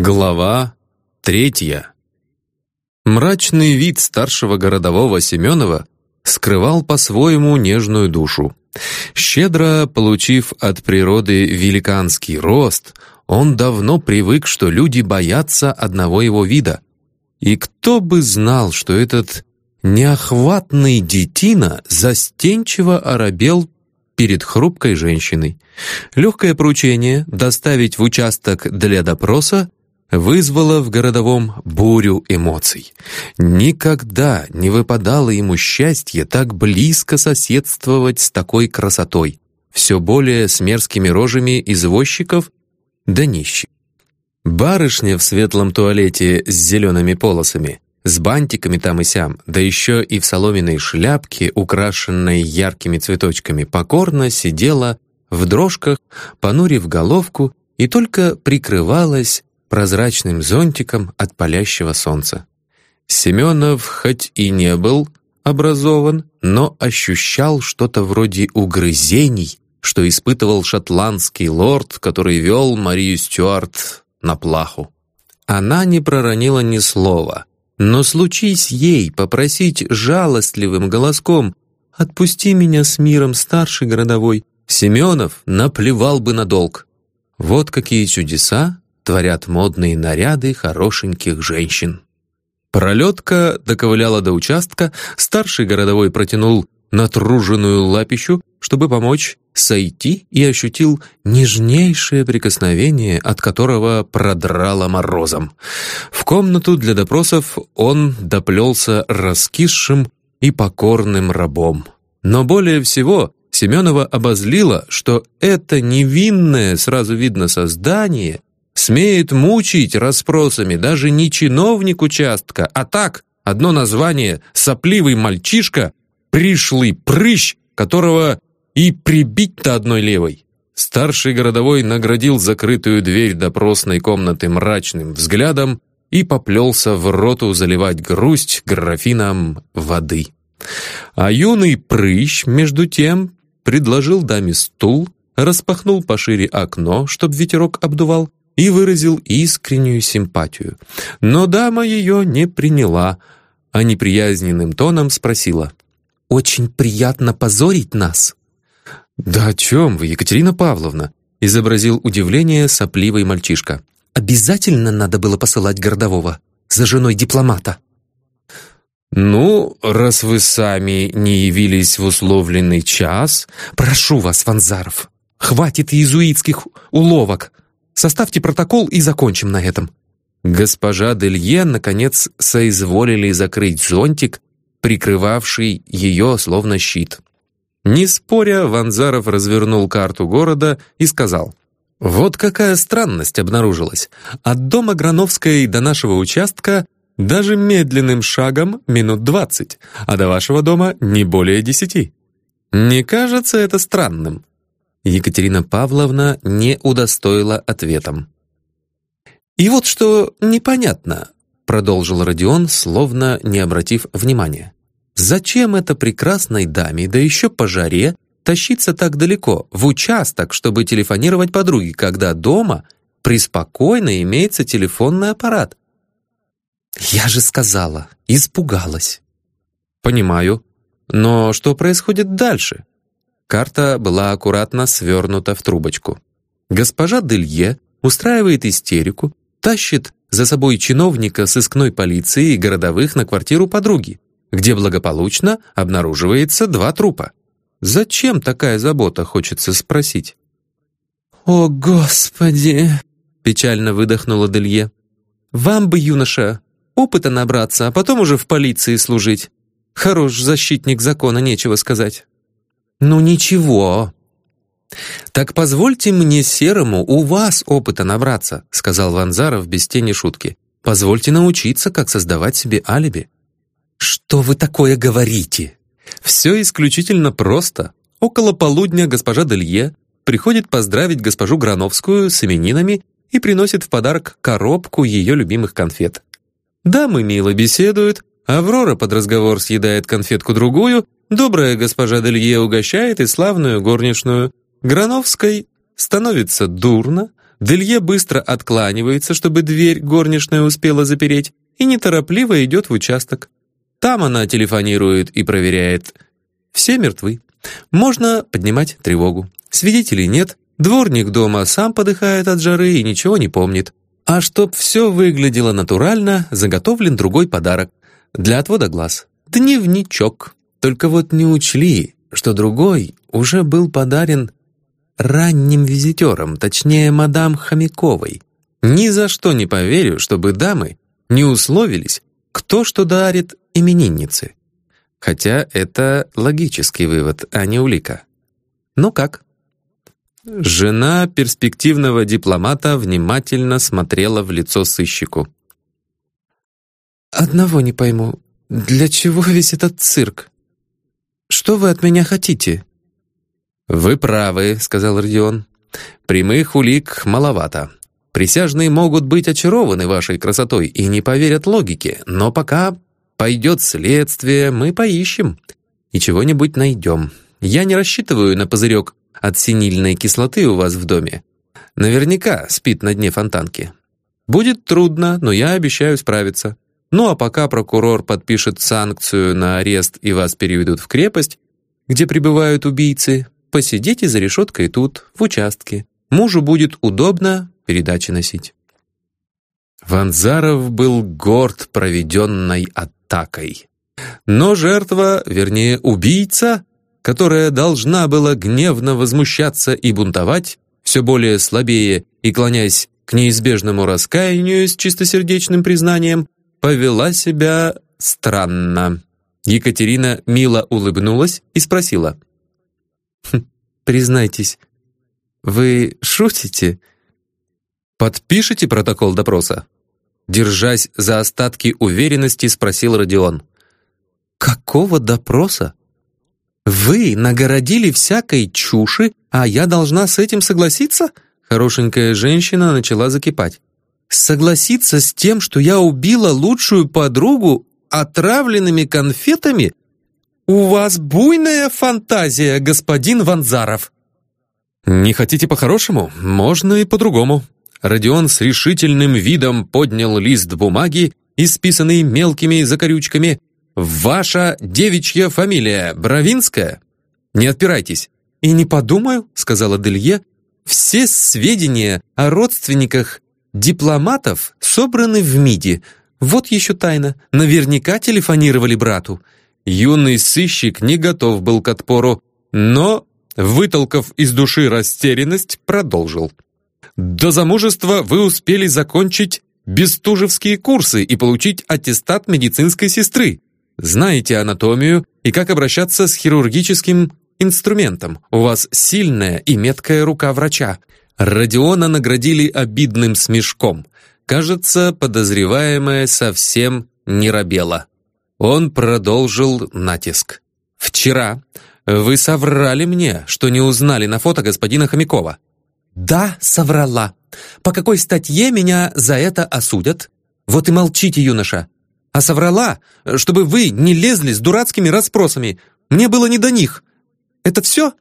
Глава третья. Мрачный вид старшего городового Семенова скрывал по-своему нежную душу. Щедро получив от природы великанский рост, он давно привык, что люди боятся одного его вида. И кто бы знал, что этот неохватный детина застенчиво оробел перед хрупкой женщиной. Легкое поручение доставить в участок для допроса вызвало в городовом бурю эмоций. Никогда не выпадало ему счастье так близко соседствовать с такой красотой, все более с мерзкими рожами извозчиков да нищих. Барышня в светлом туалете с зелеными полосами, с бантиками там и сям, да еще и в соломенной шляпке, украшенной яркими цветочками, покорно сидела в дрожках, понурив головку и только прикрывалась прозрачным зонтиком от палящего солнца. Семенов хоть и не был образован, но ощущал что-то вроде угрызений, что испытывал шотландский лорд, который вел Марию Стюарт на плаху. Она не проронила ни слова, но случись ей попросить жалостливым голоском «Отпусти меня с миром, старший городовой», Семенов наплевал бы на долг. Вот какие чудеса творят модные наряды хорошеньких женщин. Пролетка доковыляла до участка, старший городовой протянул натруженную лапищу, чтобы помочь сойти, и ощутил нежнейшее прикосновение, от которого продрало морозом. В комнату для допросов он доплелся раскисшим и покорным рабом. Но более всего Семенова обозлило, что это невинное, сразу видно, создание смеет мучить расспросами даже не чиновник участка, а так, одно название «сопливый мальчишка», пришлый прыщ, которого и прибить-то одной левой. Старший городовой наградил закрытую дверь допросной комнаты мрачным взглядом и поплелся в роту заливать грусть графином воды. А юный прыщ, между тем, предложил даме стул, распахнул пошире окно, чтоб ветерок обдувал, и выразил искреннюю симпатию. Но дама ее не приняла, а неприязненным тоном спросила. «Очень приятно позорить нас». «Да о чем вы, Екатерина Павловна?» изобразил удивление сопливый мальчишка. «Обязательно надо было посылать городового за женой дипломата». «Ну, раз вы сами не явились в условленный час...» «Прошу вас, Ванзаров, хватит иезуитских уловок. Составьте протокол и закончим на этом». Госпожа Делье, наконец, соизволили закрыть зонтик, прикрывавший ее словно щит. Не споря, Ванзаров развернул карту города и сказал, «Вот какая странность обнаружилась. От дома Грановской до нашего участка даже медленным шагом минут двадцать, а до вашего дома не более десяти. Не кажется это странным?» Екатерина Павловна не удостоила ответом. «И вот что непонятно», — продолжил Родион, словно не обратив внимания. «Зачем это прекрасной даме, да еще по жаре, тащиться так далеко, в участок, чтобы телефонировать подруге, когда дома преспокойно имеется телефонный аппарат?» «Я же сказала, испугалась». «Понимаю. Но что происходит дальше?» Карта была аккуратно свернута в трубочку. Госпожа Делье устраивает истерику, тащит за собой чиновника сыскной полиции и городовых на квартиру подруги, где благополучно обнаруживается два трупа. Зачем такая забота, хочется спросить. «О, Господи!» — печально выдохнула Делье. «Вам бы, юноша, опыта набраться, а потом уже в полиции служить. Хорош защитник закона, нечего сказать». «Ну ничего». «Так позвольте мне серому у вас опыта набраться», сказал Ванзаров без тени шутки. «Позвольте научиться, как создавать себе алиби». «Что вы такое говорите?» «Все исключительно просто. Около полудня госпожа Делье приходит поздравить госпожу Грановскую с именинами и приносит в подарок коробку ее любимых конфет. Дамы мило беседуют, Аврора под разговор съедает конфетку-другую, добрая госпожа Делье угощает и славную горничную. Грановской становится дурно, Делье быстро откланивается, чтобы дверь горничная успела запереть, и неторопливо идет в участок. Там она телефонирует и проверяет. Все мертвы. Можно поднимать тревогу. Свидетелей нет, дворник дома сам подыхает от жары и ничего не помнит. А чтоб все выглядело натурально, заготовлен другой подарок. Для отвода глаз. Дневничок. Только вот не учли, что другой уже был подарен ранним визитером, точнее, мадам Хомяковой. Ни за что не поверю, чтобы дамы не условились, кто что дарит имениннице. Хотя это логический вывод, а не улика. Ну как? Жена перспективного дипломата внимательно смотрела в лицо сыщику. «Одного не пойму. Для чего весь этот цирк? Что вы от меня хотите?» «Вы правы», — сказал Родион. «Прямых улик маловато. Присяжные могут быть очарованы вашей красотой и не поверят логике, но пока пойдет следствие, мы поищем и чего-нибудь найдем. Я не рассчитываю на пузырек от синильной кислоты у вас в доме. Наверняка спит на дне фонтанки. Будет трудно, но я обещаю справиться. Ну а пока прокурор подпишет санкцию на арест и вас переведут в крепость, где пребывают убийцы, посидите за решеткой тут, в участке. Мужу будет удобно передачи носить. Ванзаров был горд проведенной атакой. Но жертва, вернее убийца, которая должна была гневно возмущаться и бунтовать, все более слабее и клонясь к неизбежному раскаянию с чистосердечным признанием, повела себя странно. Екатерина мило улыбнулась и спросила. «Хм, «Признайтесь, вы шутите?» «Подпишите протокол допроса?» Держась за остатки уверенности, спросил Родион. «Какого допроса? Вы нагородили всякой чуши, а я должна с этим согласиться?» Хорошенькая женщина начала закипать. «Согласиться с тем, что я убила лучшую подругу отравленными конфетами? У вас буйная фантазия, господин Ванзаров!» «Не хотите по-хорошему? Можно и по-другому». Родион с решительным видом поднял лист бумаги, исписанный мелкими закорючками. «Ваша девичья фамилия Бравинская?» «Не отпирайтесь». «И не подумаю», — сказала Делье, «все сведения о родственниках дипломатов собраны в МИДе. Вот еще тайна. Наверняка телефонировали брату». Юный сыщик не готов был к отпору, но вытолкав из души растерянность, продолжил. «До замужества вы успели закончить бестужевские курсы и получить аттестат медицинской сестры. Знаете анатомию и как обращаться с хирургическим инструментом. У вас сильная и меткая рука врача». Родиона наградили обидным смешком. Кажется, подозреваемая совсем не робела. Он продолжил натиск. «Вчера вы соврали мне, что не узнали на фото господина Хомякова». «Да, соврала. По какой статье меня за это осудят? Вот и молчите, юноша. А соврала, чтобы вы не лезли с дурацкими расспросами. Мне было не до них. Это все?»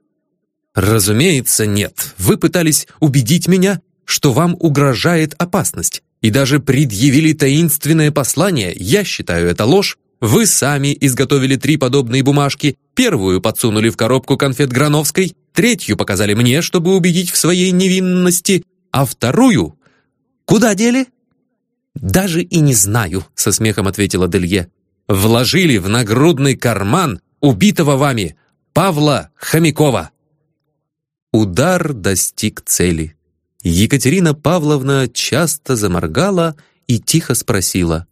«Разумеется, нет. Вы пытались убедить меня, что вам угрожает опасность, и даже предъявили таинственное послание. Я считаю это ложь. Вы сами изготовили три подобные бумажки. Первую подсунули в коробку конфет Грановской, третью показали мне, чтобы убедить в своей невинности, а вторую... Куда дели? Даже и не знаю, со смехом ответила Делье. Вложили в нагрудный карман убитого вами Павла Хомякова. Удар достиг цели. Екатерина Павловна часто заморгала и тихо спросила.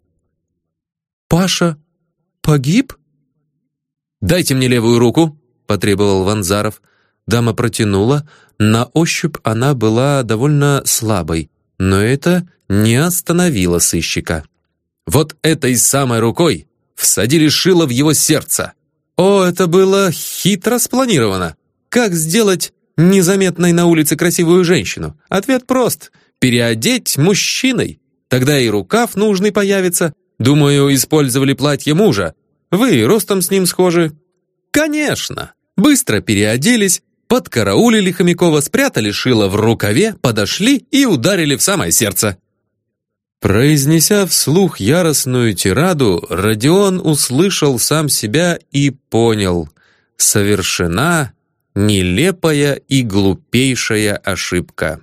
«Паша «Погиб?» «Дайте мне левую руку», — потребовал Ванзаров. Дама протянула. На ощупь она была довольно слабой, но это не остановило сыщика. Вот этой самой рукой всадили шило в его сердце. О, это было хитро спланировано. Как сделать незаметной на улице красивую женщину? Ответ прост. Переодеть мужчиной. Тогда и рукав нужный появится, Думаю, использовали платье мужа. Вы ростом с ним схожи?» «Конечно!» Быстро переоделись, подкараулили Хомякова, спрятали шило в рукаве, подошли и ударили в самое сердце. Произнеся вслух яростную тираду, Родион услышал сам себя и понял — совершена нелепая и глупейшая ошибка.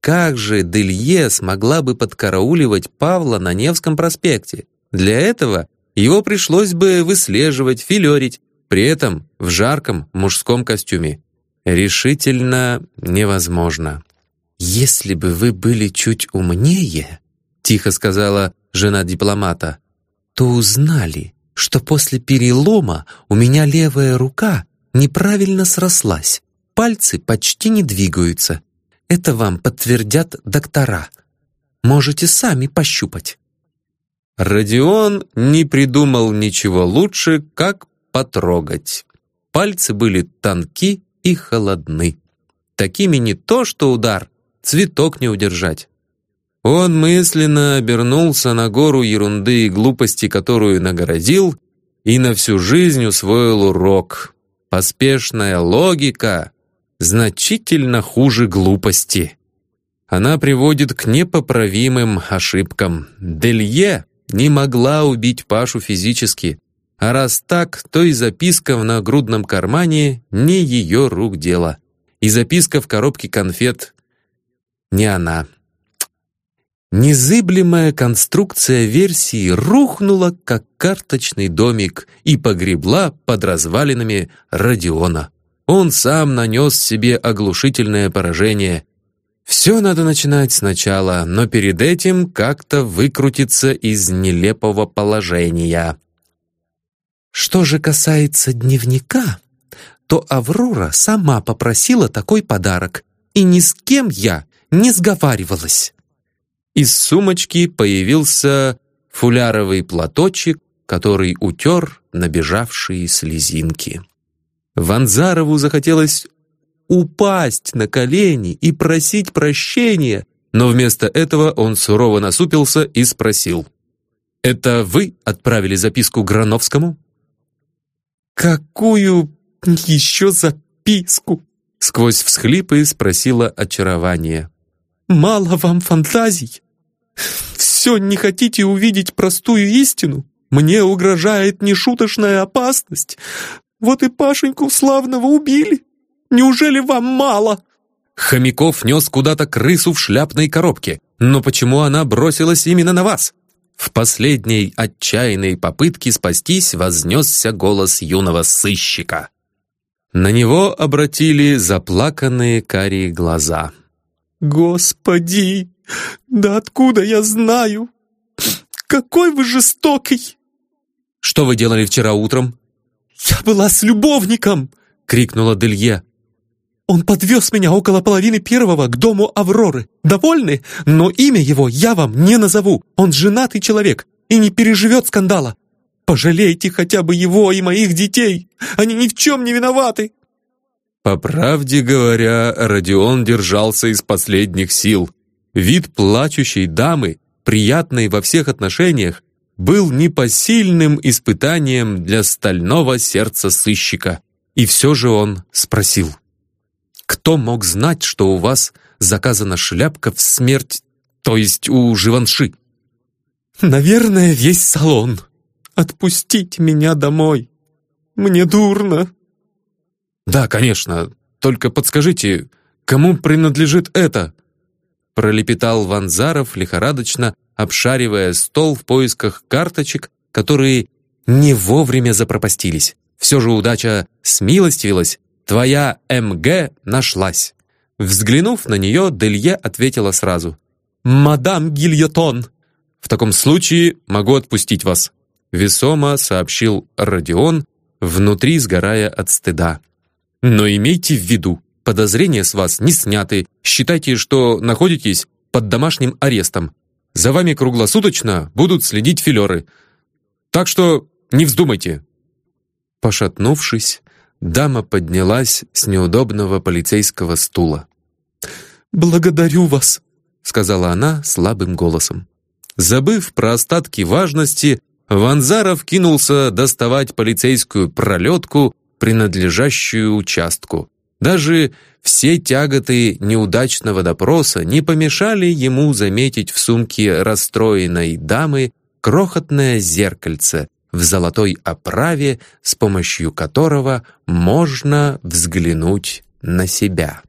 Как же Делье смогла бы подкарауливать Павла на Невском проспекте? Для этого его пришлось бы выслеживать, филерить, при этом в жарком мужском костюме. Решительно невозможно. «Если бы вы были чуть умнее», тихо сказала жена дипломата, то узнали, что после перелома у меня левая рука неправильно срослась, пальцы почти не двигаются. Это вам подтвердят доктора. Можете сами пощупать. Родион не придумал ничего лучше, как потрогать. Пальцы были тонки и холодны. Такими не то что удар, цветок не удержать. Он мысленно обернулся на гору ерунды и глупости, которую нагородил, и на всю жизнь усвоил урок. Поспешная логика значительно хуже глупости. Она приводит к непоправимым ошибкам. Делье не могла убить Пашу физически, а раз так, то и записка в нагрудном кармане не ее рук дело. И записка в коробке конфет не она. Незыблемая конструкция версии рухнула, как карточный домик, и погребла под развалинами Родиона. Он сам нанес себе оглушительное поражение. Все надо начинать сначала, но перед этим как-то выкрутиться из нелепого положения. Что же касается дневника, то Аврора сама попросила такой подарок, и ни с кем я не сговаривалась. Из сумочки появился фуляровый платочек, который утер набежавшие слезинки. Ванзарову захотелось упасть на колени и просить прощения, но вместо этого он сурово насупился и спросил. «Это вы отправили записку Грановскому?» «Какую еще записку?» Сквозь всхлипы спросила очарование. «Мало вам фантазий? Все не хотите увидеть простую истину? Мне угрожает нешуточная опасность. Вот и Пашеньку славного убили. Неужели вам мало?» Хомяков нес куда-то крысу в шляпной коробке. Но почему она бросилась именно на вас? В последней отчаянной попытке спастись вознесся голос юного сыщика. На него обратили заплаканные карие глаза. «Господи!» «Да откуда я знаю? Какой вы жестокий!» «Что вы делали вчера утром?» «Я была с любовником!» — крикнула Делье. «Он подвез меня около половины первого к дому Авроры. Довольны? Но имя его я вам не назову. Он женатый человек и не переживет скандала. Пожалейте хотя бы его и моих детей. Они ни в чем не виноваты». По правде говоря, Родион держался из последних сил. Вид плачущей дамы, приятной во всех отношениях, был непосильным испытанием для стального сердца сыщика. И все же он спросил. «Кто мог знать, что у вас заказана шляпка в смерть, то есть у Живанши?» «Наверное, весь салон. Отпустите меня домой. Мне дурно». «Да, конечно. Только подскажите, кому принадлежит это?» Пролепетал Ванзаров лихорадочно, обшаривая стол в поисках карточек, которые не вовремя запропастились. Все же удача смилостивилась, твоя МГ нашлась. Взглянув на нее, Делье ответила сразу. «Мадам Гильотон!» «В таком случае могу отпустить вас», — весомо сообщил Родион, внутри сгорая от стыда. «Но имейте в виду, Подозрения с вас не сняты. Считайте, что находитесь под домашним арестом. За вами круглосуточно будут следить филеры. Так что не вздумайте». Пошатнувшись, дама поднялась с неудобного полицейского стула. «Благодарю вас», — сказала она слабым голосом. Забыв про остатки важности, Ванзаров кинулся доставать полицейскую пролетку, принадлежащую участку. Даже все тяготы неудачного допроса не помешали ему заметить в сумке расстроенной дамы крохотное зеркальце в золотой оправе, с помощью которого можно взглянуть на себя.